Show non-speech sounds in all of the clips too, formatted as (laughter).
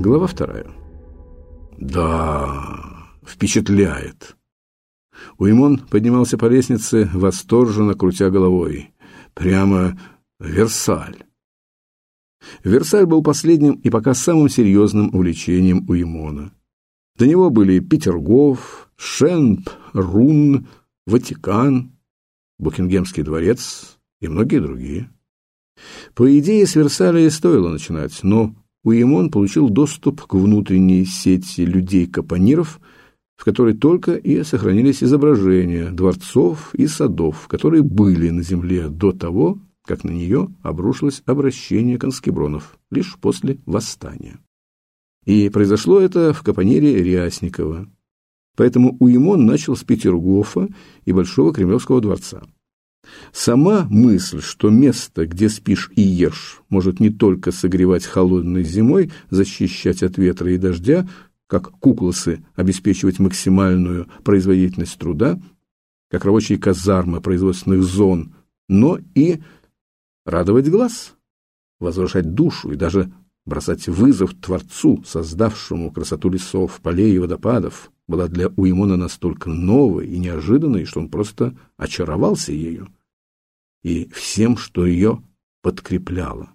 Глава вторая. Да, впечатляет. Уимон поднимался по лестнице, восторженно крутя головой. Прямо Версаль. Версаль был последним и пока самым серьезным увлечением Уимона. До него были Петергоф, Шенп, Рун, Ватикан, Букингемский дворец и многие другие. По идее, с Версаля и стоило начинать, но Уимон получил доступ к внутренней сети людей-капониров, в которой только и сохранились изображения дворцов и садов, которые были на земле до того, как на нее обрушилось обращение конскебронов, лишь после восстания. И произошло это в капонире Рясникова. Поэтому Уимон начал с Петергофа и Большого Кремлевского дворца. Сама мысль, что место, где спишь и ешь, может не только согревать холодной зимой, защищать от ветра и дождя, как кукласы обеспечивать максимальную производительность труда, как рабочие казармы производственных зон, но и радовать глаз, возвращать душу и даже бросать вызов Творцу, создавшему красоту лесов, полей и водопадов, была для Уимона настолько новой и неожиданной, что он просто очаровался ею и всем, что ее подкрепляло.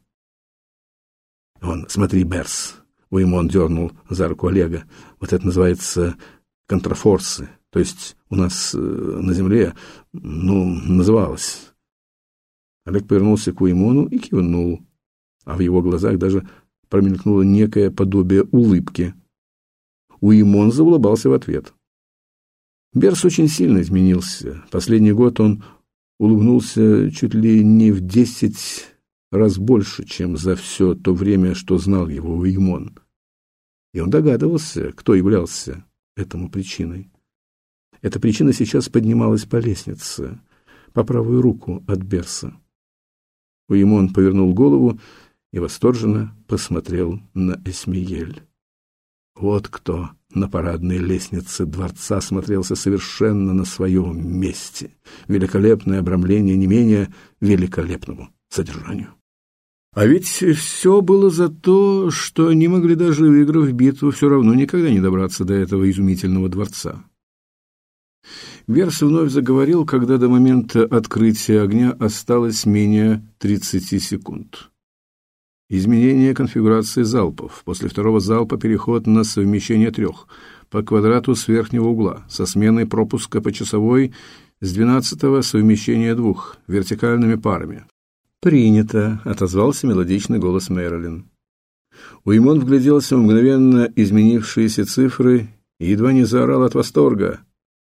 «Вон, смотри, Берс!» — Уимон дернул за руку Олега. «Вот это называется контрафорсы. То есть у нас э, на земле, ну, называлось». Олег повернулся к Уимону и кивнул, а в его глазах даже промелькнуло некое подобие улыбки. Уимон заулыбался в ответ. Берс очень сильно изменился. Последний год он улыбнулся чуть ли не в десять раз больше, чем за все то время, что знал его Уимон. И он догадывался, кто являлся этому причиной. Эта причина сейчас поднималась по лестнице, по правую руку от Берса. Уимон повернул голову и восторженно посмотрел на Эсмиель. Вот кто на парадной лестнице дворца смотрелся совершенно на своем месте. Великолепное обрамление не менее великолепному содержанию. А ведь все было за то, что они могли даже выиграв битву, все равно никогда не добраться до этого изумительного дворца. Верс вновь заговорил, когда до момента открытия огня осталось менее 30 секунд. Изменение конфигурации залпов. После второго залпа переход на совмещение трех по квадрату с верхнего угла со сменой пропуска по часовой с двенадцатого совмещения двух вертикальными парами. «Принято», — отозвался мелодичный голос Мэрилин. Уимон вгляделся в мгновенно изменившиеся цифры и едва не заорал от восторга.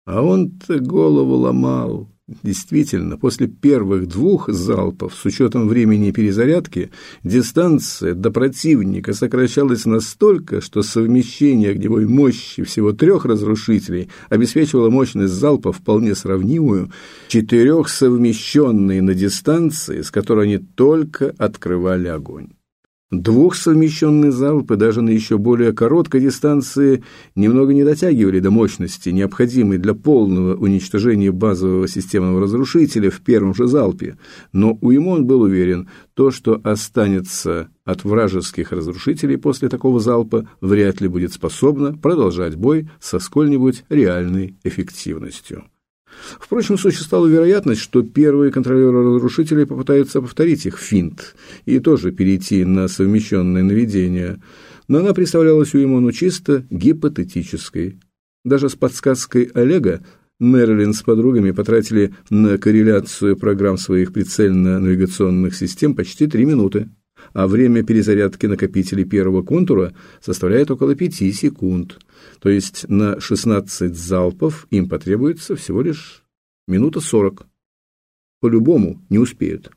А он-то голову ломал. Действительно, после первых двух залпов, с учетом времени перезарядки, дистанция до противника сокращалась настолько, что совмещение огневой мощи всего трех разрушителей обеспечивало мощность залпа вполне сравнимую четырех совмещенной на дистанции, с которой они только открывали огонь. Двух совмещенные залпы даже на еще более короткой дистанции немного не дотягивали до мощности, необходимой для полного уничтожения базового системного разрушителя в первом же залпе, но Уимон был уверен, то, что останется от вражеских разрушителей после такого залпа, вряд ли будет способно продолжать бой со сколь-нибудь реальной эффективностью. Впрочем, существовала вероятность, что первые контролеры разрушителей попытаются повторить их финт и тоже перейти на совмещенное наведение, но она представлялась Уимону чисто гипотетической. Даже с подсказкой Олега Мерлин с подругами потратили на корреляцию программ своих прицельно-навигационных систем почти три минуты, а время перезарядки накопителей первого контура составляет около пяти секунд – то есть на 16 залпов им потребуется всего лишь минута 40. По-любому не успеют.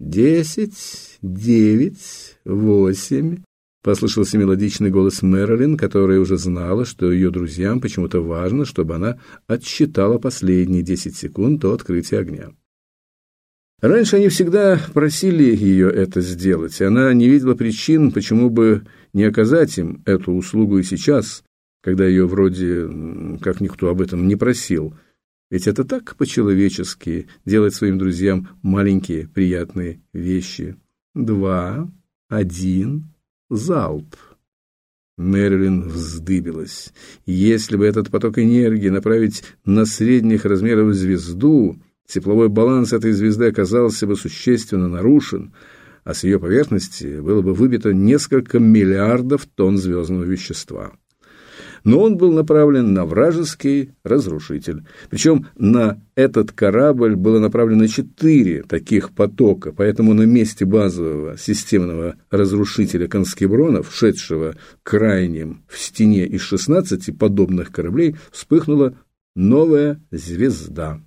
«Десять, девять, восемь...» Послышался мелодичный голос Мэрилин, которая уже знала, что ее друзьям почему-то важно, чтобы она отсчитала последние десять секунд до открытия огня. Раньше они всегда просили ее это сделать, и она не видела причин, почему бы не оказать им эту услугу и сейчас, когда ее вроде как никто об этом не просил. Ведь это так по-человечески делать своим друзьям маленькие приятные вещи. Два, один, залп. Мэрилин вздыбилась. Если бы этот поток энергии направить на средних размеров звезду, тепловой баланс этой звезды оказался бы существенно нарушен, а с ее поверхности было бы выбито несколько миллиардов тонн звездного вещества но он был направлен на вражеский разрушитель. Причем на этот корабль было направлено четыре таких потока, поэтому на месте базового системного разрушителя конскебронов, шедшего крайним в стене из 16 подобных кораблей, вспыхнула новая звезда.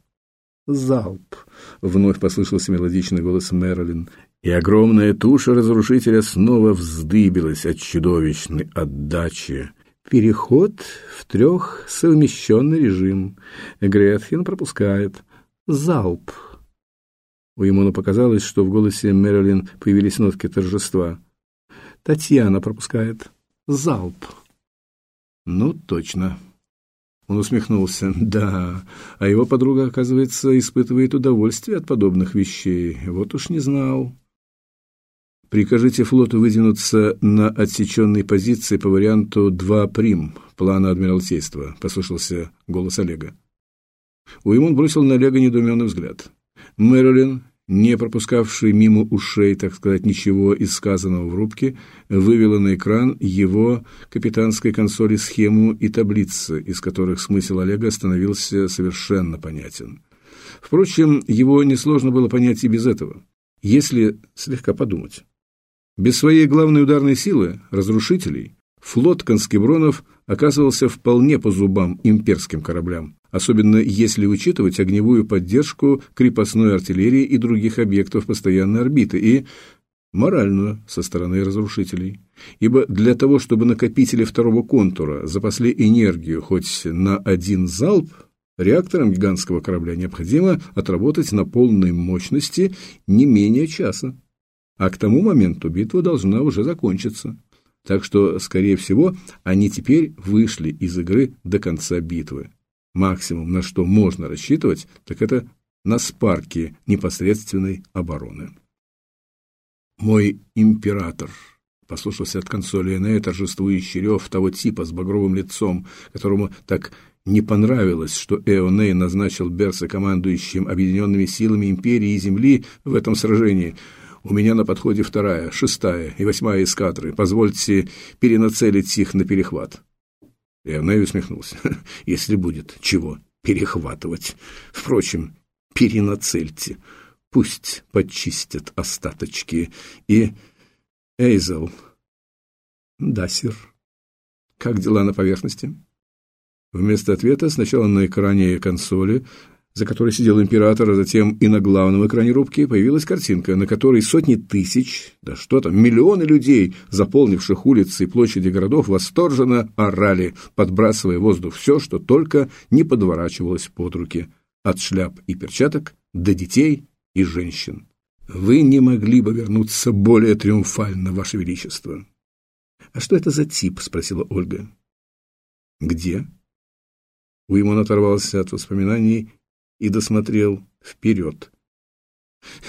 «Залп!» — вновь послышался мелодичный голос Мэрилин, и огромная туша разрушителя снова вздыбилась от чудовищной отдачи. Переход в трехсовмещенный режим. Гретхен пропускает. Залп. У Имона показалось, что в голосе Мэрилин появились нотки торжества. Татьяна пропускает. Залп. Ну, точно. Он усмехнулся. Да, а его подруга, оказывается, испытывает удовольствие от подобных вещей. Вот уж не знал. Прикажите флоту выдвинуться на отсеченной позиции по варианту 2 прим плана Адмиралтейства, послышался голос Олега. Уимон бросил на Олега недоуменный взгляд. Мэрилин, не пропускавший мимо ушей, так сказать, ничего из сказанного в рубке, вывела на экран его капитанской консоли схему и таблицы, из которых смысл Олега становился совершенно понятен. Впрочем, его несложно было понять и без этого, если слегка подумать. Без своей главной ударной силы, разрушителей, флот конскебронов оказывался вполне по зубам имперским кораблям, особенно если учитывать огневую поддержку крепостной артиллерии и других объектов постоянной орбиты и моральную со стороны разрушителей. Ибо для того, чтобы накопители второго контура запасли энергию хоть на один залп, реакторам гигантского корабля необходимо отработать на полной мощности не менее часа а к тому моменту битва должна уже закончиться. Так что, скорее всего, они теперь вышли из игры до конца битвы. Максимум, на что можно рассчитывать, так это на спарки непосредственной обороны. «Мой император», — послушался от консоли Энея торжествующий рев того типа с багровым лицом, которому так не понравилось, что Эоней назначил Берса командующим объединенными силами империи и земли в этом сражении — у меня на подходе вторая, шестая и восьмая эскадры. Позвольте перенацелить их на перехват. Ионей усмехнулся. (laughs) Если будет чего перехватывать. Впрочем, перенацельте. Пусть почистят остаточки. И... Эйзел. Да, сир. Как дела на поверхности? Вместо ответа сначала на экране консоли за которой сидел император, а затем и на главном экране рубки появилась картинка, на которой сотни тысяч, да что там, миллионы людей, заполнивших улицы и площади городов, восторженно орали, подбрасывая в воздух все, что только не подворачивалось под руки, от шляп и перчаток до детей и женщин. «Вы не могли бы вернуться более триумфально, Ваше Величество». «А что это за тип?» – спросила Ольга. «Где?» Уимон оторвался от воспоминаний и досмотрел вперед.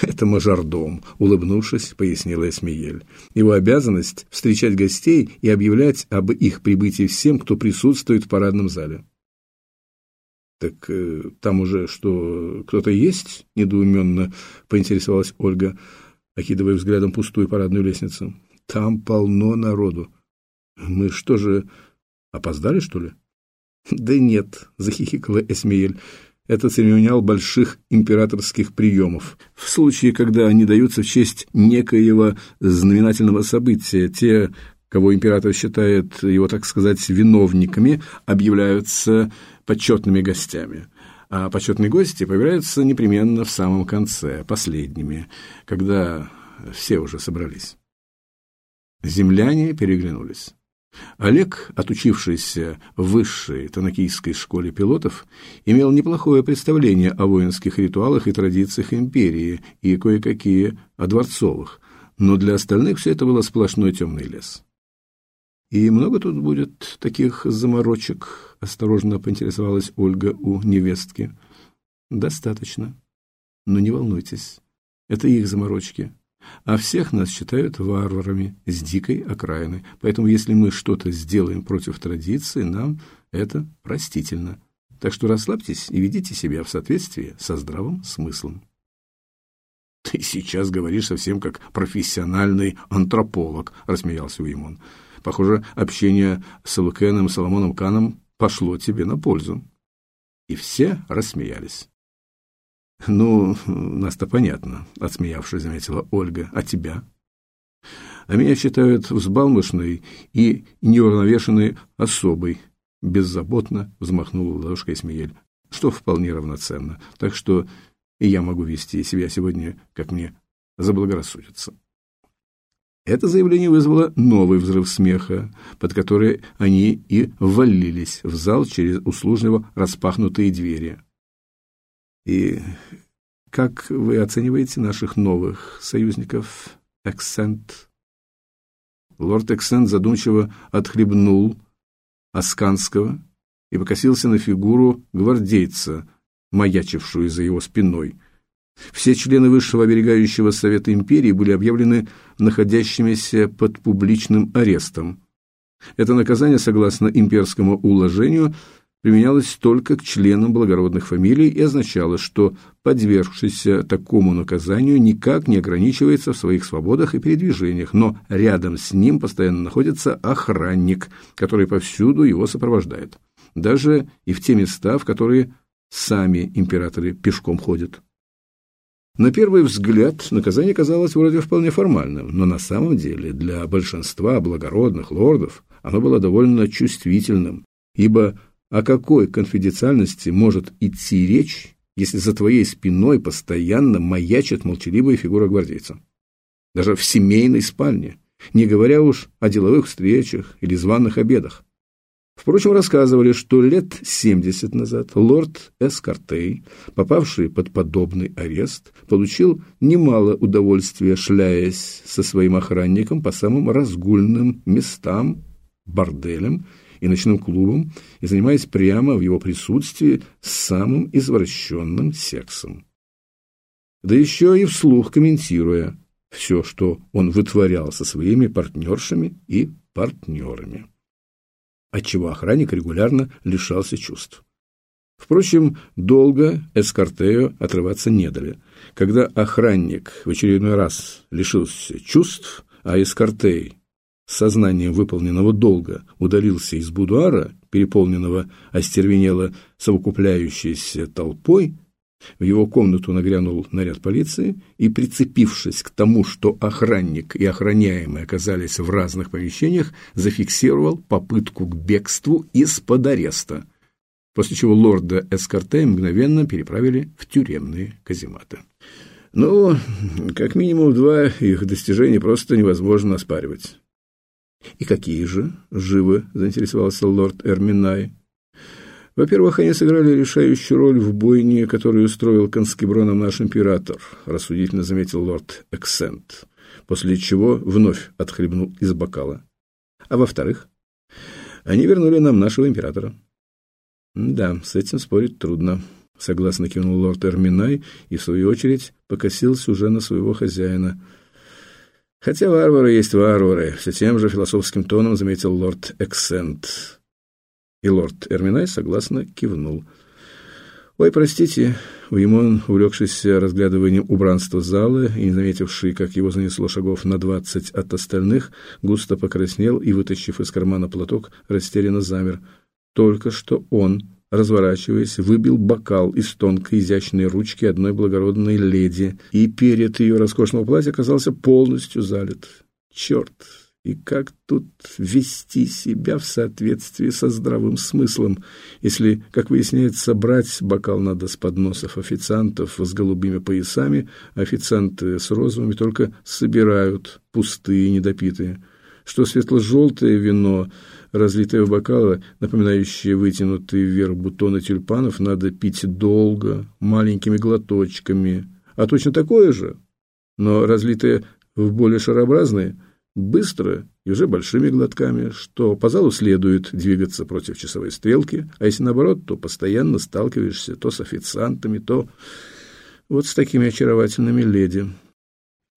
«Это мажордом», — улыбнувшись, пояснила Эсмиель. «Его обязанность — встречать гостей и объявлять об их прибытии всем, кто присутствует в парадном зале». «Так э, там уже что, кто-то есть?» — недоуменно поинтересовалась Ольга, окидывая взглядом пустую парадную лестницу. «Там полно народу. Мы что же, опоздали, что ли?» «Да нет», — захихикала Эсмиель. Это церемониал больших императорских приемов. В случае, когда они даются в честь некоего знаменательного события, те, кого император считает его, так сказать, виновниками, объявляются почетными гостями. А почетные гости появляются непременно в самом конце, последними, когда все уже собрались. Земляне переглянулись. Олег, отучившийся в высшей Танакийской школе пилотов, имел неплохое представление о воинских ритуалах и традициях империи и кое-какие о дворцовых, но для остальных все это было сплошной темный лес. «И много тут будет таких заморочек?» – осторожно поинтересовалась Ольга у невестки. «Достаточно. Но не волнуйтесь, это их заморочки. А всех нас считают варварами с дикой окраины. Поэтому если мы что-то сделаем против традиции, нам это простительно. Так что расслабьтесь и ведите себя в соответствии со здравым смыслом. «Ты сейчас говоришь совсем как профессиональный антрополог», — рассмеялся Уимон. «Похоже, общение с Лукеном Соломоном Каном пошло тебе на пользу». И все рассмеялись. «Ну, нас-то понятно», — отсмеявшись, заметила Ольга. «А тебя?» «А меня считают взбалмошной и неуравновешенной особой», — беззаботно взмахнула ладошкой Смеель, что вполне равноценно. «Так что и я могу вести себя сегодня, как мне заблагорассудится». Это заявление вызвало новый взрыв смеха, под который они и ввалились в зал через услужливо распахнутые двери. И как вы оцениваете наших новых союзников, Эксент? Лорд Эксент задумчиво отхлебнул Асканского и покосился на фигуру гвардейца, маячившую за его спиной. Все члены Высшего оберегающего Совета Империи были объявлены находящимися под публичным арестом. Это наказание, согласно имперскому уложению, применялось только к членам благородных фамилий и означало, что подвергшийся такому наказанию никак не ограничивается в своих свободах и передвижениях, но рядом с ним постоянно находится охранник, который повсюду его сопровождает, даже и в те места, в которые сами императоры пешком ходят. На первый взгляд наказание казалось вроде вполне формальным, но на самом деле для большинства благородных лордов оно было довольно чувствительным, ибо о какой конфиденциальности может идти речь, если за твоей спиной постоянно маячит молчаливая фигура гвардейца? Даже в семейной спальне, не говоря уж о деловых встречах или званых обедах. Впрочем, рассказывали, что лет 70 назад лорд Эскартей, попавший под подобный арест, получил немало удовольствия, шляясь со своим охранником по самым разгульным местам, борделям и ночным клубам, и занимаясь прямо в его присутствии самым извращенным сексом. Да еще и вслух комментируя все, что он вытворял со своими партнершами и партнерами отчего охранник регулярно лишался чувств. Впрочем, долго Эскартео отрываться не дали. Когда охранник в очередной раз лишился чувств, а Эскартей с сознанием выполненного долга удалился из будуара, переполненного остервенело совокупляющейся толпой, в его комнату нагрянул наряд полиции и, прицепившись к тому, что охранник и охраняемый оказались в разных помещениях, зафиксировал попытку к бегству из-под ареста, после чего лорда Эскарте мгновенно переправили в тюремные казематы. Ну, как минимум два их достижения просто невозможно оспаривать. «И какие же?» – живо заинтересовался лорд Эрминай. Во-первых, они сыграли решающую роль в бойне, которую устроил конскеброном наш император, рассудительно заметил лорд Эксент, после чего вновь отхлебнул из бокала. А во-вторых, они вернули нам нашего императора. Да, с этим спорить трудно, согласно кивнул лорд Эрминай и, в свою очередь, покосился уже на своего хозяина. Хотя варвары есть варвары, все тем же философским тоном заметил лорд Эксент. И лорд Эрминай согласно кивнул. «Ой, простите», Уимон, увлекшийся разглядыванием убранства зала и не заметивший, как его занесло шагов на двадцать от остальных, густо покраснел и, вытащив из кармана платок, растерянно замер. Только что он, разворачиваясь, выбил бокал из тонкой изящной ручки одной благородной леди, и перед ее роскошного платья оказался полностью залит. «Черт!» и как тут вести себя в соответствии со здравым смыслом, если, как выясняется, брать бокал надо с подносов официантов с голубыми поясами, официанты с розовыми только собирают пустые недопитые, что светло-желтое вино, разлитое в бокалы, напоминающее вытянутые вверх бутоны тюльпанов, надо пить долго, маленькими глоточками, а точно такое же, но разлитое в более шарообразные – быстро и уже большими глотками, что по залу следует двигаться против часовой стрелки, а если наоборот, то постоянно сталкиваешься то с официантами, то вот с такими очаровательными леди.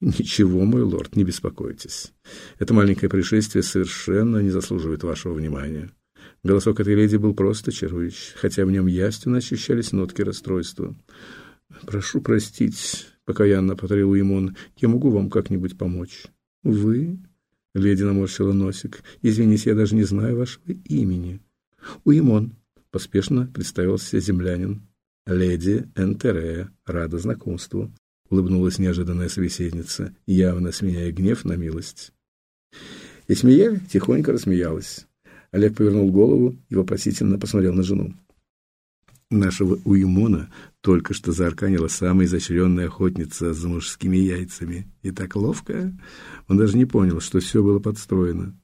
Ничего, мой лорд, не беспокойтесь. Это маленькое происшествие совершенно не заслуживает вашего внимания. Голосок этой леди был просто чарующий, хотя в нем явственно ощущались нотки расстройства. Прошу простить, покаянно повторил Уимон. Я могу вам как-нибудь помочь? Вы? Леди наморщила носик. Извините, я даже не знаю вашего имени. Уимон, поспешно представился землянин. Леди Энтерея, рада знакомству, улыбнулась неожиданная собеседница, явно сменяя гнев на милость. И Смея тихонько рассмеялась. Олег повернул голову и вопросительно посмотрел на жену. Нашего Уимона только что заарканила самая изощренная охотница за мужскими яйцами. И так ловко, он даже не понял, что все было подстроено.